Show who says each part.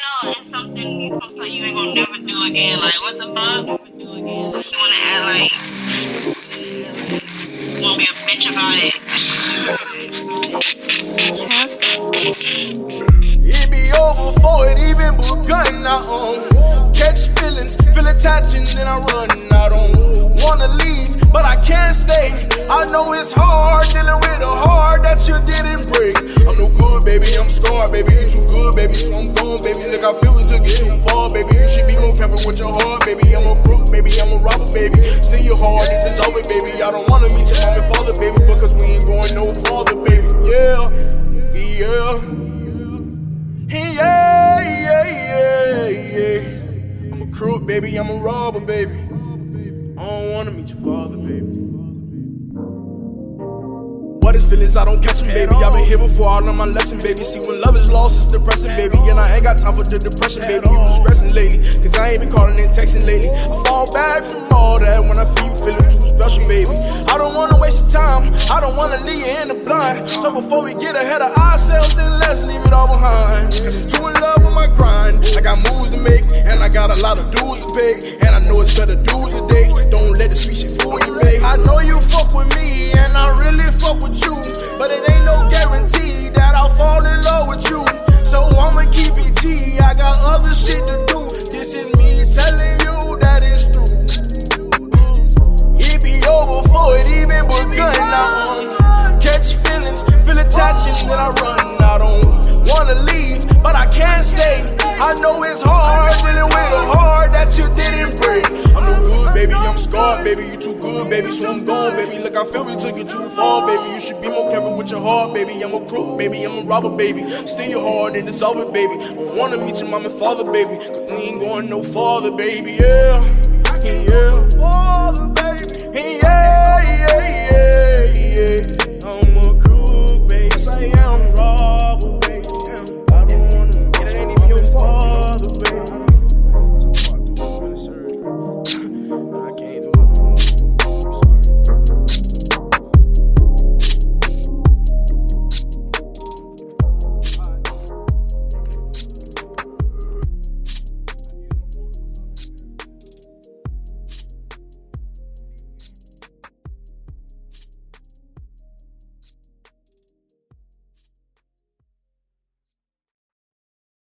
Speaker 1: know it's something you ain't gonna never do again. Like what the fuck? Do again. You wanna like you wanna be a bitch about it.
Speaker 2: Be over before it even begun. I um, catch feelings, feel attached, and then I run. I don't wanna leave, but I can't stay. I know it's hard dealing with a heart that you didn't break. I'm no good, baby. I'm baby. You too good, baby. So I'm gone, baby. Look, I feel we took it too far, baby. You should be more careful with your heart, baby. I'm a crook, baby. I'm a robber, baby. Steal your heart and dissolve it, baby. I don't wanna meet your mom and father, baby, because we ain't going no farther, baby. Yeah, yeah. Yeah, yeah, yeah, yeah. I'm a crook, baby. I'm a robber, baby. I don't wanna meet your father, baby. What is feelings? I don't catch them, baby. I've been here before, I learned my lesson, baby. See, when love is lost, it's depressing, baby. And I ain't got time for the depression, baby. You been stressing lately, cause I ain't been calling and texting lately. I fall back from all that when I feel you feeling too special, baby. I don't wanna waste your time, I don't wanna leave you in the blind. So before we get ahead of ourselves, then let's leave it all behind. Too in love with my grind, I got moves to make, and I got a lot of dues to pay. And I know it's better dues today. Don't let the sweet shit fool you, babe. I know shit to do. This is me telling you that it's true. It be over before it even begun. I catch feelings, feel attached, and then I run. I don't wanna leave, but I can't stay. I know it's hard dealing with a heart that you didn't break. I'm no good, baby. I'm scarred, baby. You too good, baby. So I'm gone, baby. Look, I feel we took it too far, baby. You should be more careful with your heart, baby. I'm a crook, baby. I'm a robber, baby. Steal your heart and dissolve it, baby. I wanna meet your mom and father, baby. Cause we ain't going no farther, baby. Yeah, yeah.